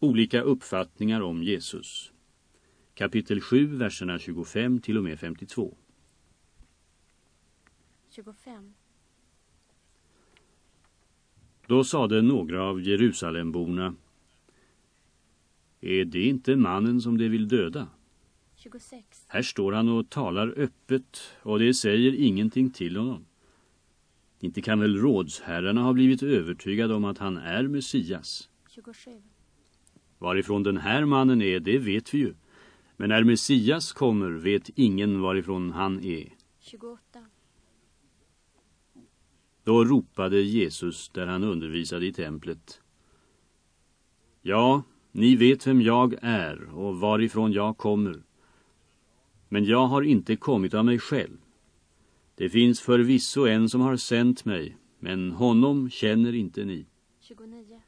Olika uppfattningar om Jesus. Kapitel 7, verserna 25 till och med 52. 25. Då sade några av Jerusalemborna Är det inte mannen som de vill döda? 26. Här står han och talar öppet och det säger ingenting till honom. Inte kan väl rådsherrarna ha blivit övertygade om att han är Messias? 27. Varifrån den här mannen är, det vet vi ju. Men när Messias kommer vet ingen varifrån han är. 28. Då ropade Jesus där han undervisade i templet. Ja, ni vet vem jag är och varifrån jag kommer. Men jag har inte kommit av mig själv. Det finns förvisso en som har sänt mig, men honom känner inte ni. 29.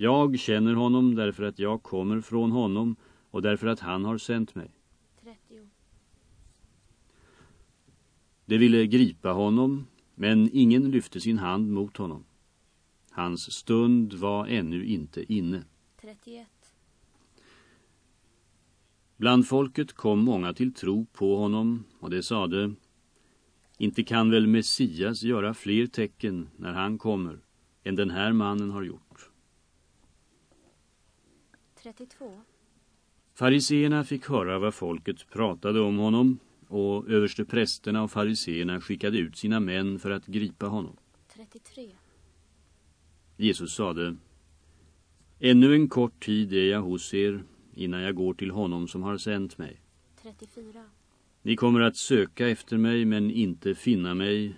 Jag känner honom därför att jag kommer från honom och därför att han har sänt mig. 30. De ville gripa honom, men ingen lyfte sin hand mot honom. Hans stund var ännu inte inne. 31. Bland folket kom många till tro på honom och det sade Inte kan väl Messias göra fler tecken när han kommer än den här mannen har gjort. 32. Fariseerna fick höra vad folket pratade om honom och överste prästerna och fariseerna skickade ut sina män för att gripa honom. 33. Jesus sade Ännu en kort tid är jag hos er innan jag går till honom som har sänt mig. 34. Ni kommer att söka efter mig men inte finna mig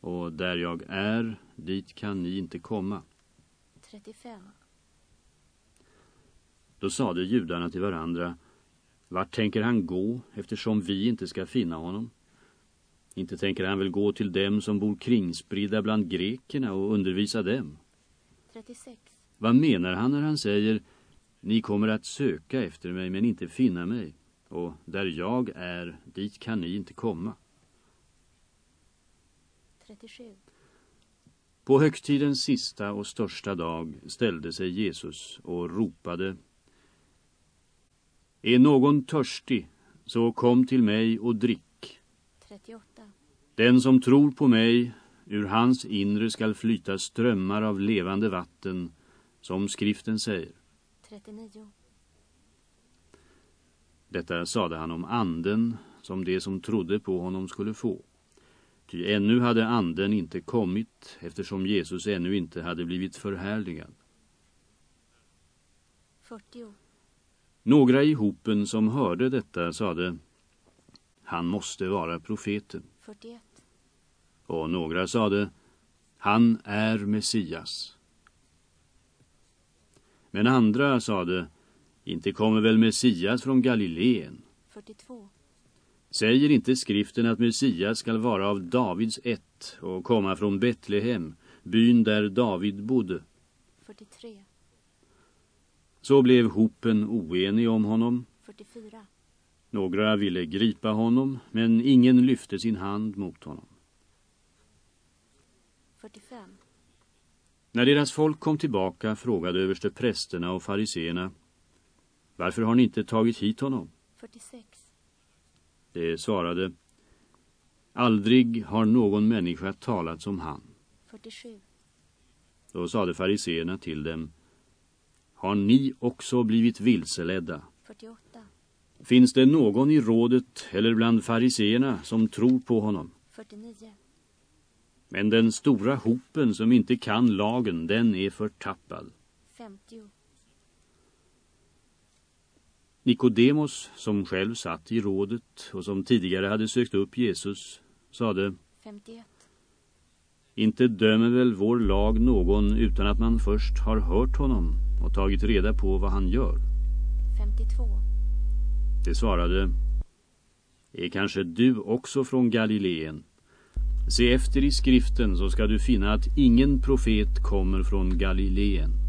och där jag är, dit kan ni inte komma. 35. Då sade judarna till varandra Vart tänker han gå eftersom vi inte ska finna honom? Inte tänker han väl gå till dem som bor kringspridda bland grekerna och undervisa dem? 36. Vad menar han när han säger Ni kommer att söka efter mig men inte finna mig och där jag är, dit kan ni inte komma. 37. På högtidens sista och största dag ställde sig Jesus och ropade Är någon törstig, så kom till mig och drick. 38. Den som tror på mig, ur hans inre skall flyta strömmar av levande vatten, som skriften säger. 39. Detta sade han om anden, som det som trodde på honom skulle få. Ty ännu hade anden inte kommit, eftersom Jesus ännu inte hade blivit förhärligad. 40. Några i hopen som hörde detta sade Han måste vara profeten. 41. Och några sade Han är Messias. Men andra sade Inte kommer väl Messias från Galileen? 42. Säger inte skriften att Messias skall vara av Davids ett och komma från Betlehem, byn där David bodde? 43. Så blev hopen oenig om honom. 44. Några ville gripa honom, men ingen lyfte sin hand mot honom. 45. När deras folk kom tillbaka frågade överste prästerna och fariseerna Varför har ni inte tagit hit honom? 46. Det svarade Aldrig har någon människa talat som han. 47. Då sade fariseerna till dem Har ni också blivit vilseledda? 48. Finns det någon i rådet eller bland fariseerna som tror på honom? 49. Men den stora hopen som inte kan lagen, den är förtappad. 50. Nikodemos, som själv satt i rådet och som tidigare hade sökt upp Jesus, sade 51. Inte dömer väl vår lag någon utan att man först har hört honom och tagit reda på vad han gör. 52. Det svarade Är kanske du också från Galileen? Se efter i skriften så ska du finna att ingen profet kommer från Galileen.